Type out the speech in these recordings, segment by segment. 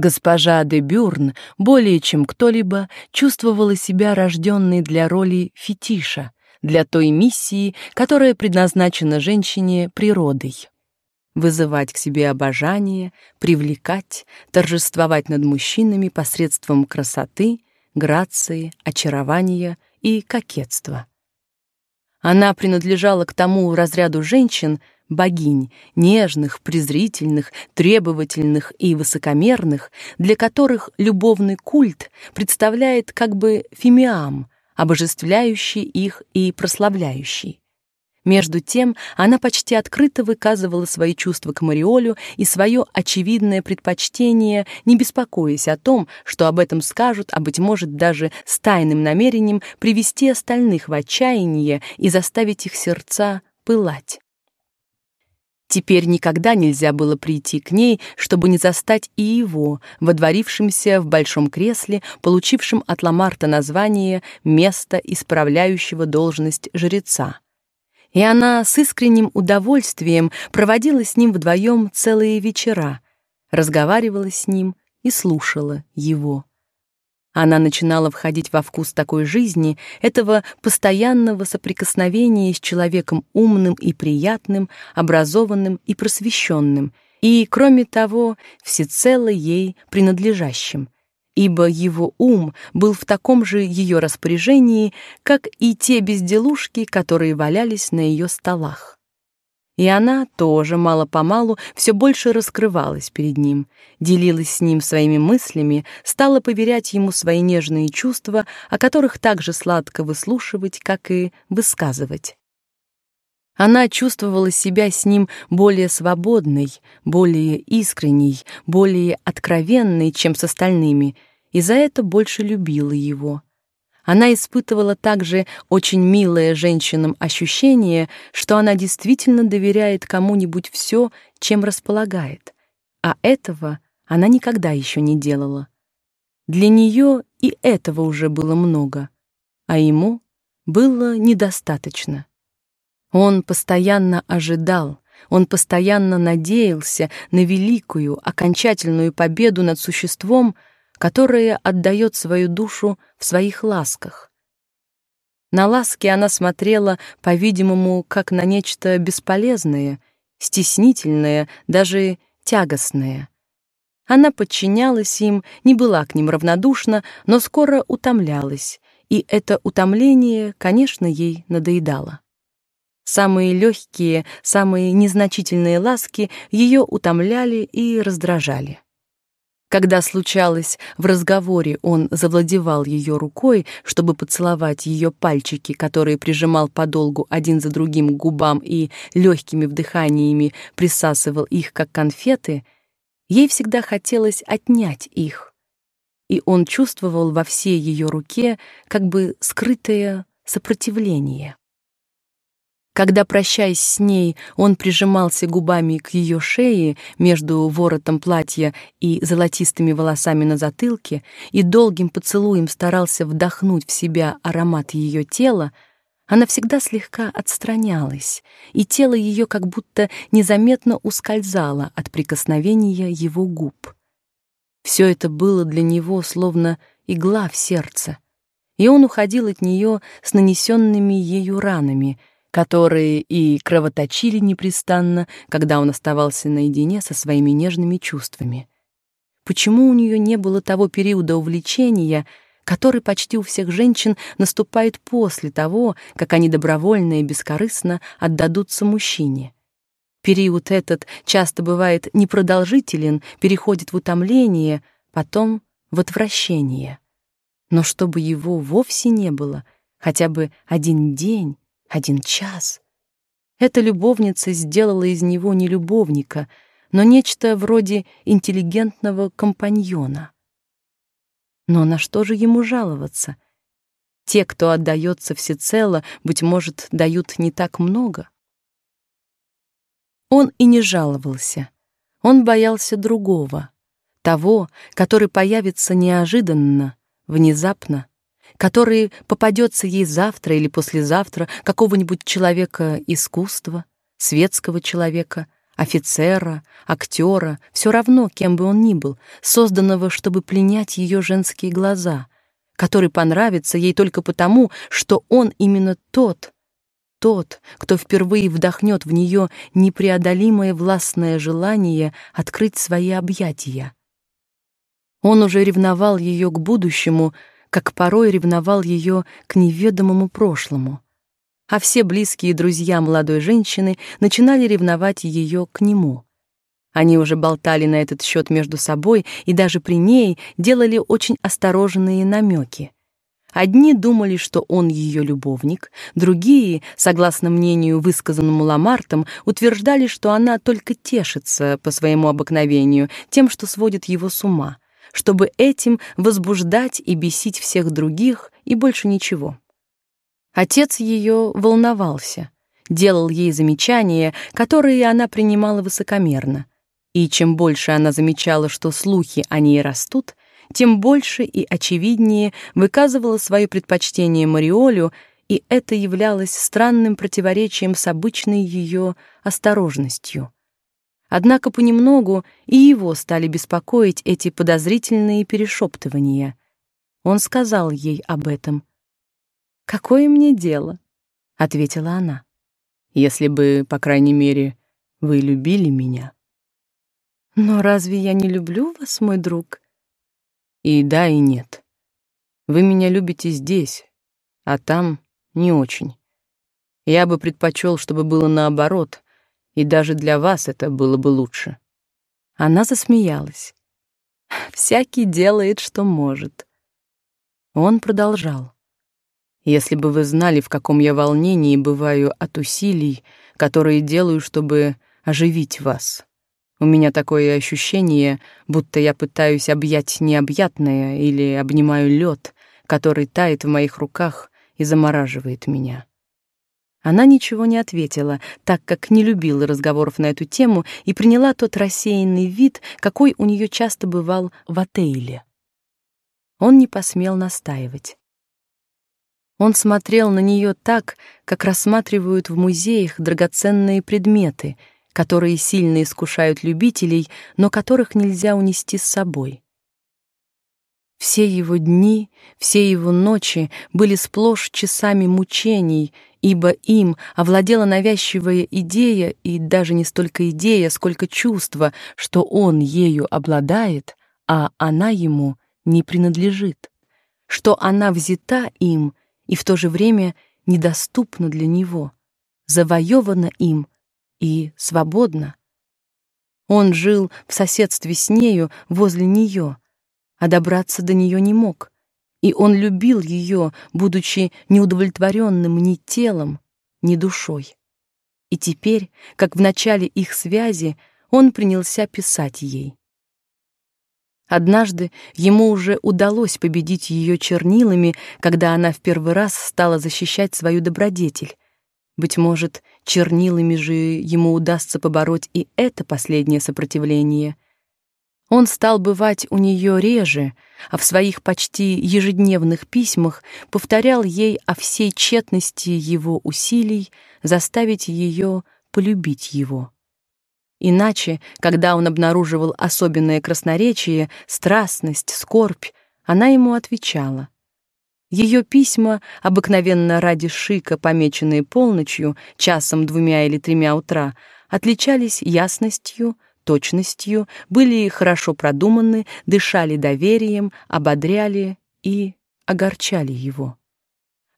Госпожа де Бюрн более чем кто-либо чувствовала себя рожденной для роли фетиша, для той миссии, которая предназначена женщине природой. Вызывать к себе обожание, привлекать, торжествовать над мужчинами посредством красоты, грации, очарования и кокетства. Она принадлежала к тому разряду женщин, богинь, нежных, презрительных, требовательных и высокомерных, для которых любовный культ представляет как бы фимиам, обожествляющий их и прославляющий. Между тем, она почти открыто выказывала свои чувства к Мариолю и свое очевидное предпочтение, не беспокоясь о том, что об этом скажут, а быть может даже с тайным намерением привести остальных в отчаяние и заставить их сердца пылать. Теперь никогда нельзя было прийти к ней, чтобы не застать и его, водворившимся в большом кресле, получившим от Ламарта название «место исправляющего должность жреца» и она с искренним удовольствием проводила с ним вдвоем целые вечера, разговаривала с ним и слушала его. Она начинала входить во вкус такой жизни, этого постоянного соприкосновения с человеком умным и приятным, образованным и просвещенным, и, кроме того, всецело ей принадлежащим — ибо его ум был в таком же ее распоряжении, как и те безделушки, которые валялись на ее столах. И она тоже мало-помалу все больше раскрывалась перед ним, делилась с ним своими мыслями, стала поверять ему свои нежные чувства, о которых так же сладко выслушивать, как и высказывать. Она чувствовала себя с ним более свободной, более искренней, более откровенной, чем с остальными — и за это больше любила его. Она испытывала также очень милое женщинам ощущение, что она действительно доверяет кому-нибудь все, чем располагает, а этого она никогда еще не делала. Для нее и этого уже было много, а ему было недостаточно. Он постоянно ожидал, он постоянно надеялся на великую, окончательную победу над существом, которая отдает свою душу в своих ласках. На ласки она смотрела, по-видимому, как на нечто бесполезное, стеснительное, даже тягостное. Она подчинялась им, не была к ним равнодушна, но скоро утомлялась, и это утомление, конечно, ей надоедало. Самые легкие, самые незначительные ласки ее утомляли и раздражали. Когда случалось, в разговоре он завладевал ее рукой, чтобы поцеловать ее пальчики, которые прижимал подолгу один за другим к губам и легкими вдыханиями присасывал их как конфеты, ей всегда хотелось отнять их. И он чувствовал во всей ее руке как бы скрытое сопротивление. Когда, прощаясь с ней, он прижимался губами к ее шее между воротом платья и золотистыми волосами на затылке и долгим поцелуем старался вдохнуть в себя аромат ее тела, она всегда слегка отстранялась, и тело ее как будто незаметно ускользало от прикосновения его губ. Все это было для него словно игла в сердце, и он уходил от нее с нанесенными ею ранами — которые и кровоточили непрестанно, когда он оставался наедине со своими нежными чувствами. Почему у нее не было того периода увлечения, который почти у всех женщин наступает после того, как они добровольно и бескорыстно отдадутся мужчине? Период этот часто бывает непродолжителен, переходит в утомление, потом в отвращение. Но чтобы его вовсе не было, хотя бы один день, один час. Эта любовница сделала из него не любовника, но нечто вроде интеллигентного компаньона. Но на что же ему жаловаться? Те, кто отдается всецело, быть может, дают не так много. Он и не жаловался. Он боялся другого, того, который появится неожиданно, внезапно, который попадется ей завтра или послезавтра, какого-нибудь человека искусства, светского человека, офицера, актера, все равно, кем бы он ни был, созданного, чтобы пленять ее женские глаза, который понравится ей только потому, что он именно тот, тот, кто впервые вдохнет в нее непреодолимое властное желание открыть свои объятия. Он уже ревновал ее к будущему, как порой ревновал ее к неведомому прошлому а все близкие друзья молодой женщины начинали ревновать ее к нему. Они уже болтали на этот счет между собой и даже при ней делали очень осторожные намеки. Одни думали, что он ее любовник, другие, согласно мнению высказанному Ламартом, утверждали, что она только тешится по своему обыкновению тем, что сводит его с ума, чтобы этим возбуждать и бесить всех других и больше ничего. Отец ее волновался, делал ей замечания, которые она принимала высокомерно. И чем больше она замечала, что слухи о ней растут, тем больше и очевиднее выказывала свое предпочтение Мариолю, и это являлось странным противоречием с обычной ее осторожностью. Однако понемногу и его стали беспокоить эти подозрительные перешептывания. Он сказал ей об этом — Какое мне дело? ответила она. Если бы, по крайней мере, вы любили меня. Но разве я не люблю вас, мой друг? И да, и нет. Вы меня любите здесь, а там не очень. Я бы предпочел, чтобы было наоборот, и даже для вас это было бы лучше. Она засмеялась. Всякий делает, что может. Он продолжал. Если бы вы знали, в каком я волнении бываю от усилий, которые делаю, чтобы оживить вас. У меня такое ощущение, будто я пытаюсь объять необъятное или обнимаю лед, который тает в моих руках и замораживает меня. Она ничего не ответила, так как не любила разговоров на эту тему и приняла тот рассеянный вид, какой у нее часто бывал в отеле. Он не посмел настаивать. Он смотрел на нее так, как рассматривают в музеях драгоценные предметы, которые сильно искушают любителей, но которых нельзя унести с собой. Все его дни, все его ночи были сплошь часами мучений, ибо им овладела навязчивая идея, и даже не столько идея, сколько чувство, что он ею обладает, а она ему не принадлежит, что она взята им и в то же время недоступна для него, завоевана им и свободна. Он жил в соседстве с нею, возле нее, а добраться до нее не мог, и он любил ее, будучи неудовлетворенным ни телом, ни душой. И теперь, как в начале их связи, он принялся писать ей. Однажды ему уже удалось победить ее чернилами, когда она в первый раз стала защищать свою добродетель. Быть может, чернилами же ему удастся побороть и это последнее сопротивление. Он стал бывать у нее реже, а в своих почти ежедневных письмах повторял ей о всей тщетности его усилий заставить ее полюбить его. Иначе, когда он обнаруживал особенное красноречие, страстность, скорбь, она ему отвечала. Ее письма, обыкновенно ради шика, помеченные полночью, часом, двумя или тремя утра, отличались ясностью, точностью, были хорошо продуманы, дышали доверием, ободряли и огорчали его.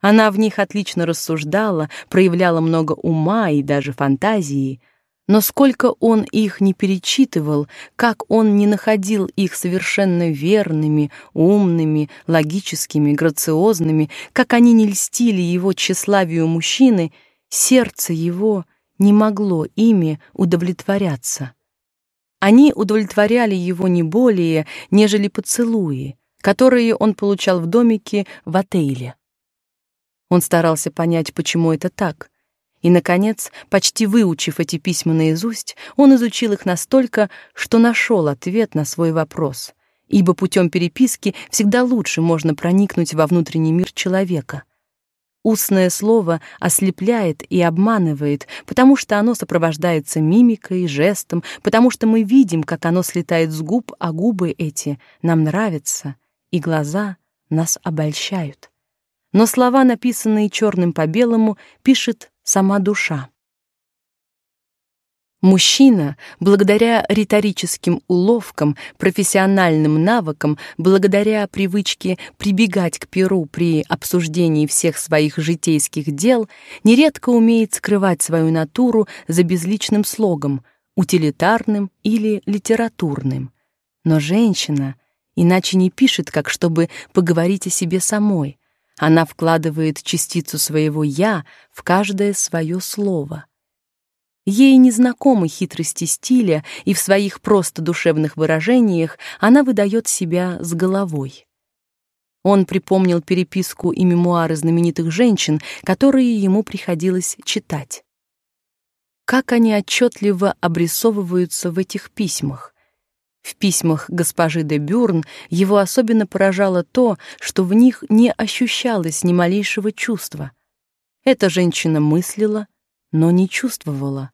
Она в них отлично рассуждала, проявляла много ума и даже фантазии — но сколько он их не перечитывал, как он не находил их совершенно верными, умными, логическими, грациозными, как они не льстили его тщеславию мужчины, сердце его не могло ими удовлетворяться. Они удовлетворяли его не более, нежели поцелуи, которые он получал в домике в отеле. Он старался понять, почему это так, и, наконец, почти выучив эти письма наизусть, он изучил их настолько, что нашел ответ на свой вопрос. Ибо путем переписки всегда лучше можно проникнуть во внутренний мир человека. Устное слово ослепляет и обманывает, потому что оно сопровождается мимикой, жестом, потому что мы видим, как оно слетает с губ, а губы эти нам нравятся, и глаза нас обольщают. Но слова, написанные черным по белому, пишет сама душа. Мужчина, благодаря риторическим уловкам, профессиональным навыкам, благодаря привычке прибегать к перу при обсуждении всех своих житейских дел, нередко умеет скрывать свою натуру за безличным слогом, утилитарным или литературным. Но женщина иначе не пишет, как чтобы поговорить о себе самой. Она вкладывает частицу своего «я» в каждое свое слово — Ей не знакомы хитрости стиля, и в своих просто душевных выражениях она выдает себя с головой. Он припомнил переписку и мемуары знаменитых женщин, которые ему приходилось читать. Как они отчетливо обрисовываются в этих письмах. В письмах госпожи де Бюрн его особенно поражало то, что в них не ощущалось ни малейшего чувства. Эта женщина мыслила, но не чувствовала.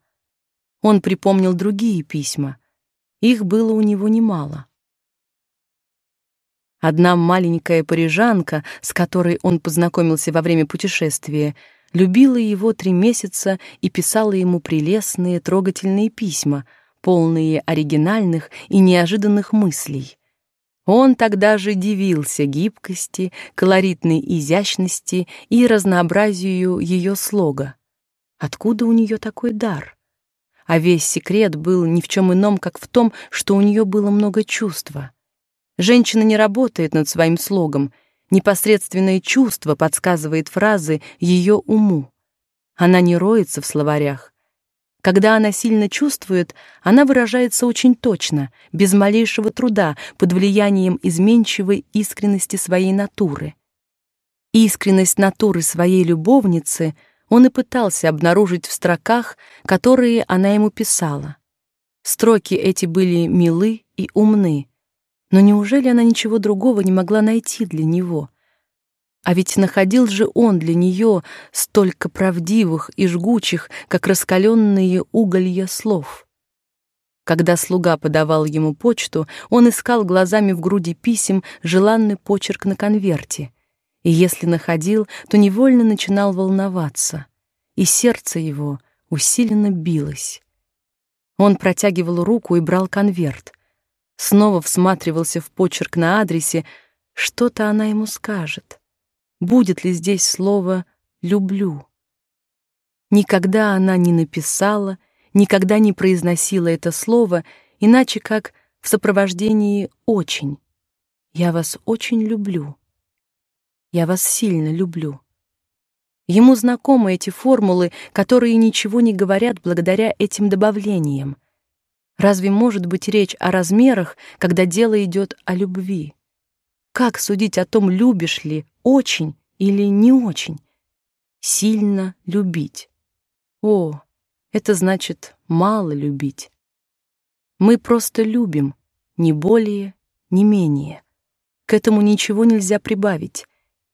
Он припомнил другие письма. Их было у него немало. Одна маленькая парижанка, с которой он познакомился во время путешествия, любила его три месяца и писала ему прелестные, трогательные письма, полные оригинальных и неожиданных мыслей. Он тогда же дивился гибкости, колоритной изящности и разнообразию ее слога. Откуда у нее такой дар? а весь секрет был ни в чем ином, как в том, что у нее было много чувства. Женщина не работает над своим слогом, непосредственное чувство подсказывает фразы ее уму. Она не роется в словарях. Когда она сильно чувствует, она выражается очень точно, без малейшего труда, под влиянием изменчивой искренности своей натуры. Искренность натуры своей любовницы — он и пытался обнаружить в строках, которые она ему писала. Строки эти были милы и умны, но неужели она ничего другого не могла найти для него? А ведь находил же он для нее столько правдивых и жгучих, как раскаленные уголья слов. Когда слуга подавал ему почту, он искал глазами в груди писем желанный почерк на конверте — и если находил, то невольно начинал волноваться, и сердце его усиленно билось. Он протягивал руку и брал конверт. Снова всматривался в почерк на адресе, что-то она ему скажет. Будет ли здесь слово «люблю»? Никогда она не написала, никогда не произносила это слово, иначе как в сопровождении «очень». «Я вас очень люблю». Я вас сильно люблю. Ему знакомы эти формулы, которые ничего не говорят благодаря этим добавлениям. Разве может быть речь о размерах, когда дело идет о любви? Как судить о том, любишь ли очень или не очень? Сильно любить. О, это значит мало любить. Мы просто любим, ни более, ни менее. К этому ничего нельзя прибавить.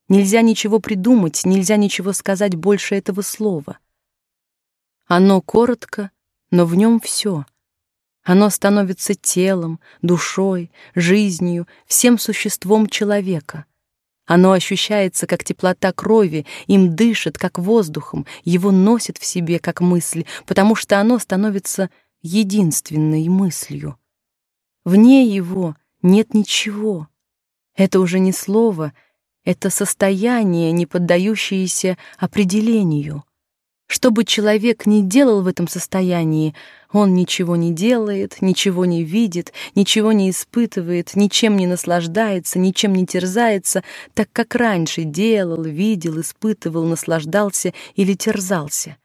Нельзя ничего придумать, нельзя ничего сказать больше этого слова. Оно коротко, но в нем все. Оно становится телом, душой, жизнью, всем существом человека. Оно ощущается как теплота крови, им дышит как воздухом, его носит в себе как мысль, потому что оно становится единственной мыслью. Вне его нет ничего. Это уже не слово, это состояние, не поддающееся определению. Что бы человек ни делал в этом состоянии, он ничего не делает, ничего не видит, ничего не испытывает, ничем не наслаждается, ничем не терзается, так как раньше делал, видел, испытывал, наслаждался или терзался.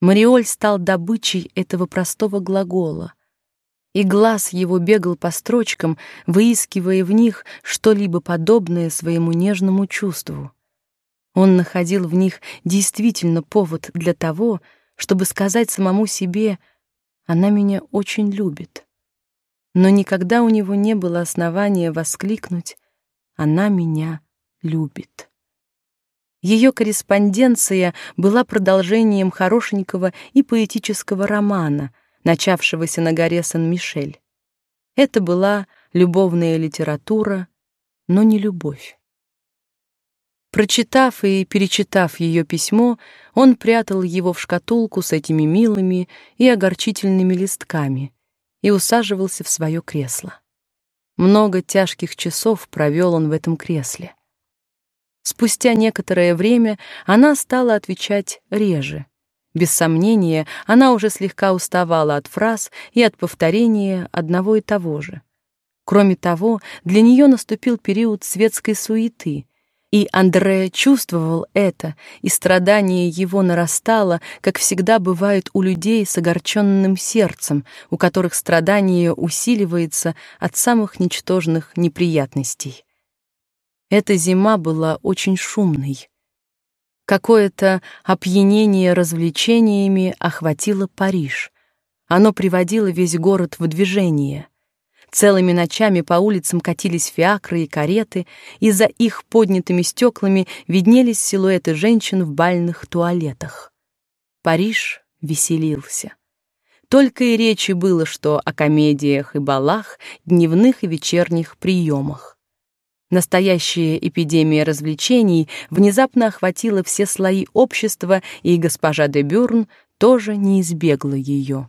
Мариоль стал добычей этого простого глагола — и глаз его бегал по строчкам, выискивая в них что-либо подобное своему нежному чувству. Он находил в них действительно повод для того, чтобы сказать самому себе «она меня очень любит». Но никогда у него не было основания воскликнуть «она меня любит». Ее корреспонденция была продолжением хорошенького и поэтического романа, начавшегося на горе Сан-Мишель. Это была любовная литература, но не любовь. Прочитав и перечитав ее письмо, он прятал его в шкатулку с этими милыми и огорчительными листками и усаживался в свое кресло. Много тяжких часов провел он в этом кресле. Спустя некоторое время она стала отвечать реже. Без сомнения, она уже слегка уставала от фраз и от повторения одного и того же. Кроме того, для нее наступил период светской суеты, и Андре чувствовал это, и страдание его нарастало, как всегда бывает у людей с огорченным сердцем, у которых страдание усиливается от самых ничтожных неприятностей. Эта зима была очень шумной. Какое-то опьянение развлечениями охватило Париж. Оно приводило весь город в движение. Целыми ночами по улицам катились фиакры и кареты, и за их поднятыми стеклами виднелись силуэты женщин в бальных туалетах. Париж веселился. Только и речи было, что о комедиях и балах, дневных и вечерних приемах. Настоящая эпидемия развлечений внезапно охватила все слои общества, и госпожа де Бюрн тоже не избегла ее.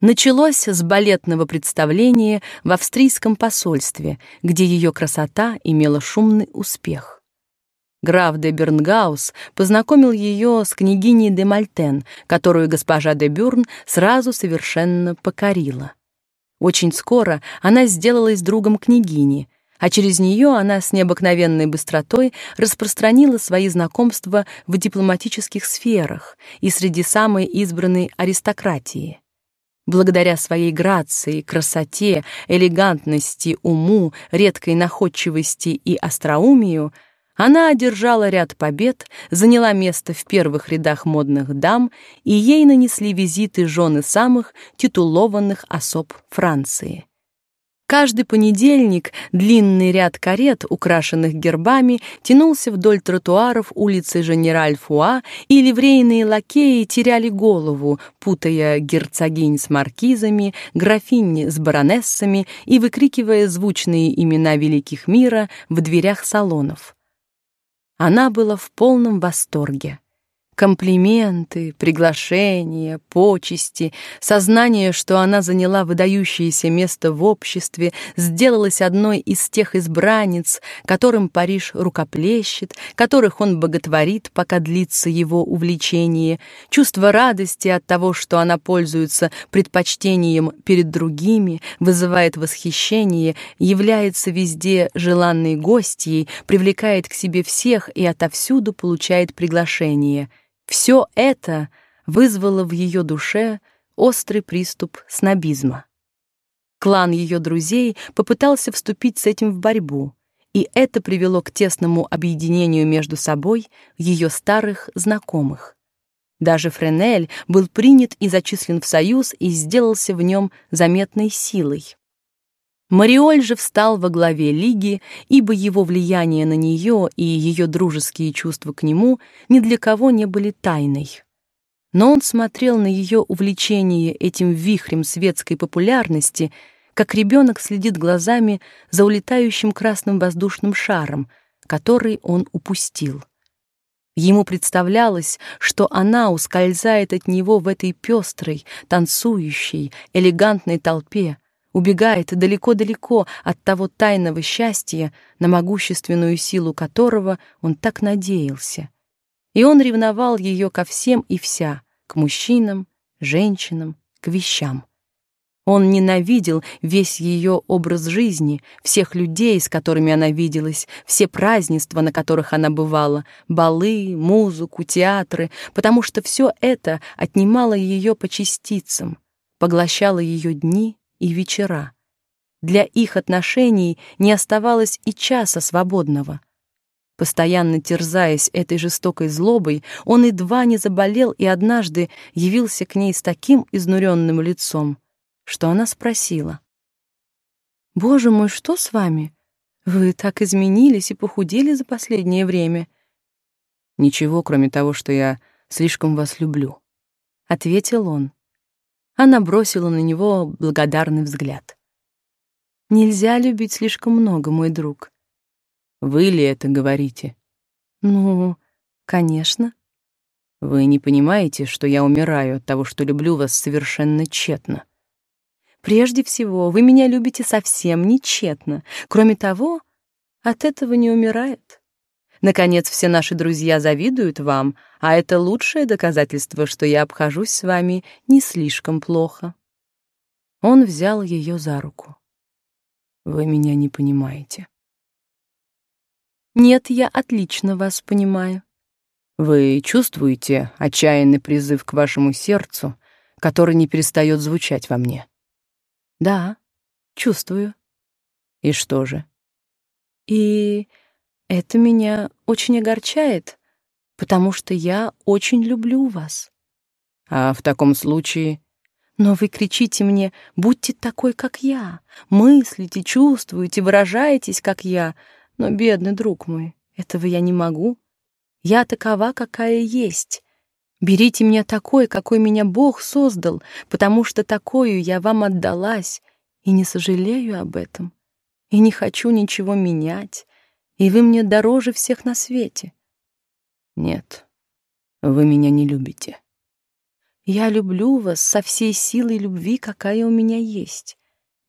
Началось с балетного представления в австрийском посольстве, где ее красота имела шумный успех. Граф де Бернгаус познакомил ее с княгиней де Мальтен, которую госпожа де Бюрн сразу совершенно покорила. Очень скоро она сделалась другом княгини, а через нее она с необыкновенной быстротой распространила свои знакомства в дипломатических сферах и среди самой избранной аристократии. Благодаря своей грации, красоте, элегантности, уму, редкой находчивости и остроумию она одержала ряд побед, заняла место в первых рядах модных дам, и ей нанесли визиты жены самых титулованных особ Франции. Каждый понедельник длинный ряд карет, украшенных гербами, тянулся вдоль тротуаров улицы Женераль-Фуа, и ливрейные лакеи теряли голову, путая герцогинь с маркизами, графинь с баронессами и выкрикивая звучные имена великих мира в дверях салонов. Она была в полном восторге. Комплименты, приглашения, почести, сознание, что она заняла выдающееся место в обществе, сделалась одной из тех избранниц, которым Париж рукоплещет, которых он боготворит, пока длится его увлечение, чувство радости от того, что она пользуется предпочтением перед другими, вызывает восхищение, является везде желанной гостьей, привлекает к себе всех и отовсюду получает приглашение — все это вызвало в ее душе острый приступ снобизма. Клан ее друзей попытался вступить с этим в борьбу, и это привело к тесному объединению между собой ее старых знакомых. Даже Френель был принят и зачислен в союз и сделался в нем заметной силой. Мариоль же встал во главе лиги, ибо его влияние на нее и ее дружеские чувства к нему ни для кого не были тайной. Но он смотрел на ее увлечение этим вихрем светской популярности, как ребенок следит глазами за улетающим красным воздушным шаром, который он упустил. Ему представлялось, что она ускользает от него в этой пестрой, танцующей, элегантной толпе, убегает далеко-далеко от того тайного счастья, на могущественную силу которого он так надеялся. И он ревновал ее ко всем и вся, к мужчинам, женщинам, к вещам. Он ненавидел весь ее образ жизни, всех людей, с которыми она виделась, все празднества, на которых она бывала, балы, музыку, театры, потому что все это отнимало ее по частицам, поглощало ее дни, и вечера. Для их отношений не оставалось и часа свободного. Постоянно терзаясь этой жестокой злобой, он едва не заболел и однажды явился к ней с таким изнуренным лицом, что она спросила. «Боже мой, что с вами? Вы так изменились и похудели за последнее время. Ничего, кроме того, что я слишком вас люблю, ответил он. Она бросила на него благодарный взгляд. Нельзя любить слишком много, мой друг. Вы ли это говорите? Ну, конечно. Вы не понимаете, что я умираю от того, что люблю вас совершенно тщетно. Прежде всего, вы меня любите совсем не тщетно. Кроме того, от этого не умирает. Наконец, все наши друзья завидуют вам, а это лучшее доказательство, что я обхожусь с вами не слишком плохо. Он взял ее за руку. Вы меня не понимаете. Нет, я отлично вас понимаю. Вы чувствуете отчаянный призыв к вашему сердцу, который не перестает звучать во мне? Да, чувствую. И что же? И это меня очень огорчает, потому что я очень люблю вас. А в таком случае... Но вы кричите мне, будьте такой, как я, мыслите, чувствуете, выражаетесь, как я. Но, бедный друг мой, этого я не могу. Я такова, какая есть. Берите меня такой, какой меня Бог создал, потому что такую я вам отдалась, и не сожалею об этом, и не хочу ничего менять, и вы мне дороже всех на свете. Нет, вы меня не любите. Я люблю вас со всей силой любви, какая у меня есть.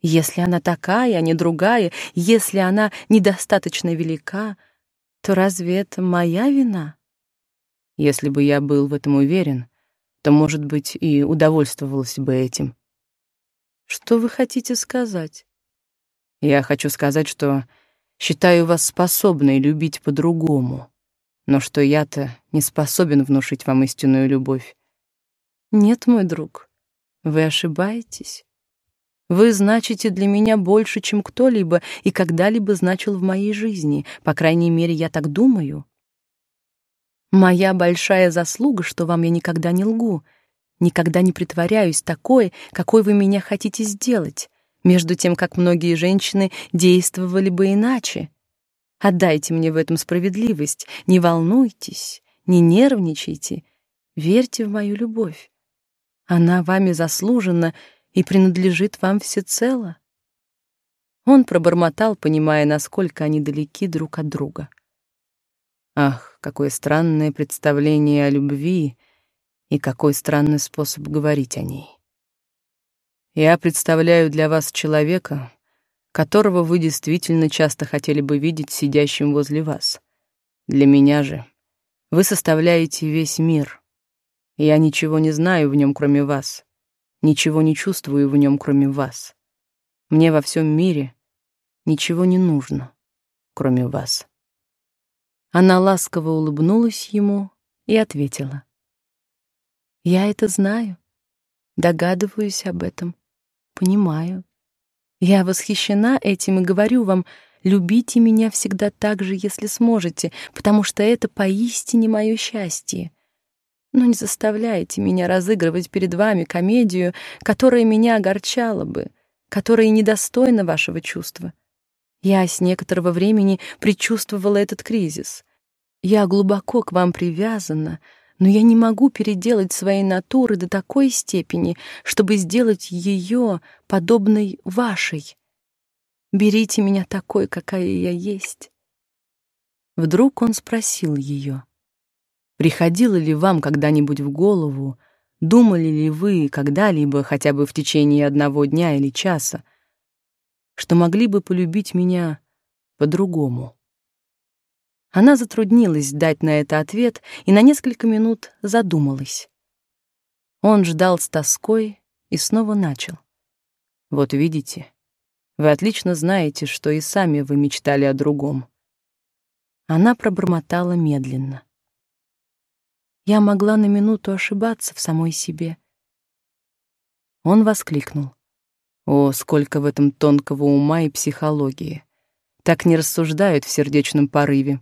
Если она такая, а не другая, если она недостаточно велика, то разве это моя вина? Если бы я был в этом уверен, то, может быть, и удовольствовался бы этим. Что вы хотите сказать? Я хочу сказать, что считаю вас способной любить по-другому, но что я-то не способен внушить вам истинную любовь. Нет, мой друг, вы ошибаетесь. Вы значите для меня больше, чем кто-либо и когда-либо значил в моей жизни, по крайней мере, я так думаю. Моя большая заслуга, что вам я никогда не лгу, никогда не притворяюсь такой, какой вы меня хотите сделать, между тем, как многие женщины действовали бы иначе. Отдайте мне в этом справедливость, не волнуйтесь, не нервничайте, верьте в мою любовь. Она вами заслужена и принадлежит вам всецело. Он пробормотал, понимая, насколько они далеки друг от друга. Ах, какое странное представление о любви и какой странный способ говорить о ней. Я представляю для вас человека, которого вы действительно часто хотели бы видеть сидящим возле вас. Для меня же вы составляете весь мир. Я ничего не знаю в нем, кроме вас. Ничего не чувствую в нем, кроме вас. Мне во всем мире ничего не нужно, кроме вас. Она ласково улыбнулась ему и ответила: Я это знаю, догадываюсь об этом. Понимаю. Я восхищена этим и говорю вам, любите меня всегда так же, если сможете, потому что это поистине мое счастье. Но не заставляйте меня разыгрывать перед вами комедию, которая меня огорчала бы, которая недостойна вашего чувства. Я с некоторого времени предчувствовала этот кризис. Я глубоко к вам привязана, но я не могу переделать своей натуры до такой степени, чтобы сделать ее подобной вашей. Берите меня такой, какая я есть. Вдруг он спросил ее: Приходило ли вам когда-нибудь в голову, думали ли вы когда-либо, хотя бы в течение одного дня или часа, что могли бы полюбить меня по-другому? Она затруднилась дать на это ответ и на несколько минут задумалась. Он ждал с тоской и снова начал. Вот видите, вы отлично знаете, что и сами вы мечтали о другом. Она пробормотала медленно. Я могла на минуту ошибаться в самой себе. Он воскликнул: "О, сколько в этом тонкого ума и психологии! Так не рассуждают в сердечном порыве.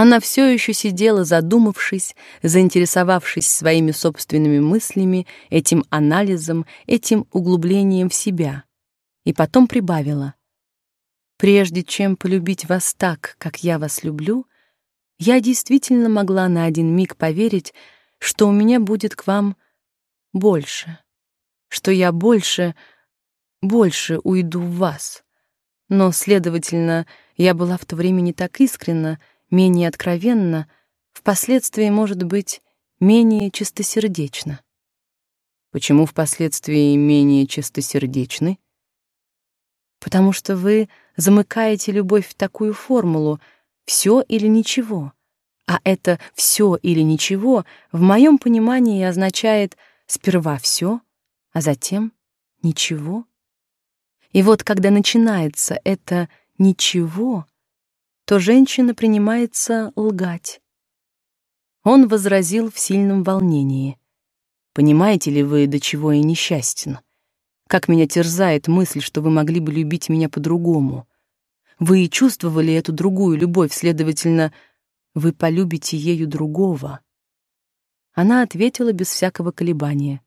Она все еще сидела, задумавшись, заинтересовавшись своими собственными мыслями, этим анализом, этим углублением в себя. И потом прибавила. Прежде чем полюбить вас так, как я вас люблю, я действительно могла на один миг поверить, что у меня будет к вам больше, что я больше, больше уйду в вас. Но, следовательно, я была в то время не так искренна, менее откровенна, впоследствии, может быть, менее чистосердечна. Почему впоследствии менее чистосердечны? Потому что вы замыкаете любовь в такую формулу все или ничего. А это все или ничего в моем понимании означает сперва все, а затем ничего. И вот когда начинается это ничего, то женщина принимается лгать. Он возразил в сильном волнении. Понимаете ли вы, до чего я несчастен? Как меня терзает мысль, что вы могли бы любить меня по-другому. Вы и чувствовали эту другую любовь, следовательно, вы полюбите ею другого. Она ответила без всякого колебания.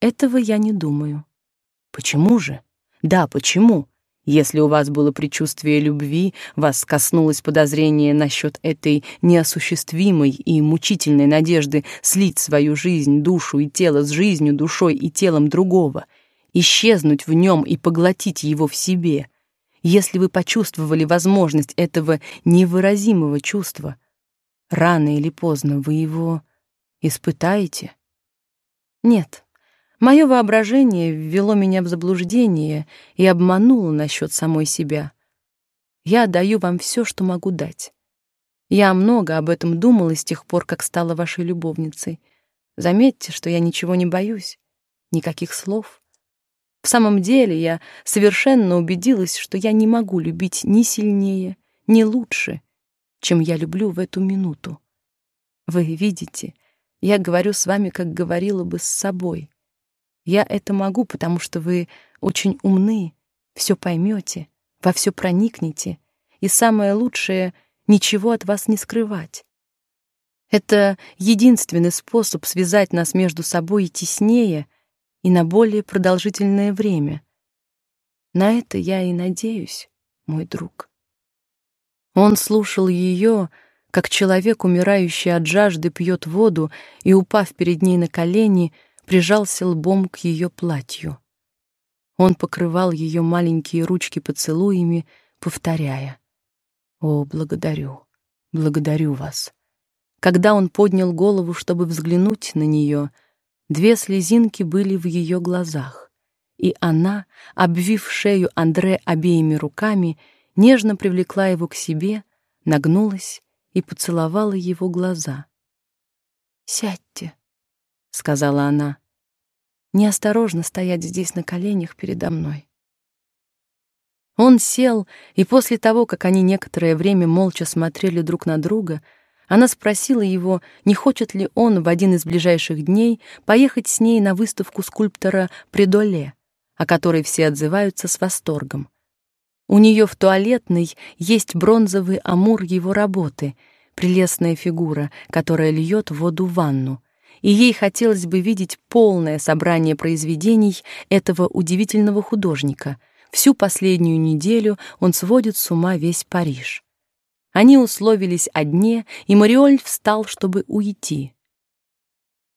Этого я не думаю. Почему же? Да, почему? Если у вас было предчувствие любви, вас коснулось подозрение насчет этой неосуществимой и мучительной надежды слить свою жизнь, душу и тело с жизнью, душой и телом другого, исчезнуть в нем и поглотить его в себе. Если вы почувствовали возможность этого невыразимого чувства, рано или поздно вы его испытаете? Нет. Мое воображение ввело меня в заблуждение и обмануло насчет самой себя. Я даю вам все, что могу дать. Я много об этом думала с тех пор, как стала вашей любовницей. Заметьте, что я ничего не боюсь, никаких слов. В самом деле, я совершенно убедилась, что я не могу любить ни сильнее, ни лучше, чем я люблю в эту минуту. Вы видите, я говорю с вами, как говорила бы с собой. Я это могу, потому что вы очень умны, все поймете, во все проникнете, и самое лучшее — ничего от вас не скрывать. Это единственный способ связать нас между собой и теснее, и на более продолжительное время. На это я и надеюсь, мой друг. Он слушал ее, как человек, умирающий от жажды, пьет воду и, упав перед ней на колени, — прижался лбом к ее платью. Он покрывал ее маленькие ручки поцелуями, повторяя: "О, благодарю, благодарю вас". Когда он поднял голову, чтобы взглянуть на нее, две слезинки были в ее глазах, и она, обвив шею Андре обеими руками, нежно привлекла его к себе, нагнулась и поцеловала его глаза. "Сядьте", сказала она. Неосторожно стоять здесь на коленях передо мной. Он сел, и после того, как они некоторое время молча смотрели друг на друга, она спросила его, не хочет ли он в один из ближайших дней поехать с ней на выставку скульптора Придоле, о которой все отзываются с восторгом. У нее в туалетной есть бронзовый амур его работы, прелестная фигура, которая льет воду в ванну, и ей хотелось бы видеть полное собрание произведений этого удивительного художника. Всю последнюю неделю он сводит с ума весь Париж. Они условились о дне, и Мариоль встал, чтобы уйти.